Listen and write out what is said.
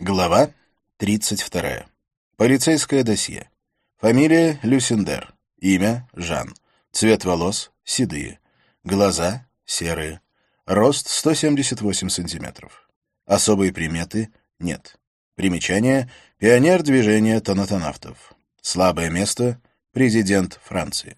Глава 32. Полицейское досье. Фамилия Люсендер. Имя Жан. Цвет волос седые. Глаза серые. Рост 178 сантиметров. Особые приметы нет. Примечание пионер движения тонатонавтов. Слабое место президент Франции.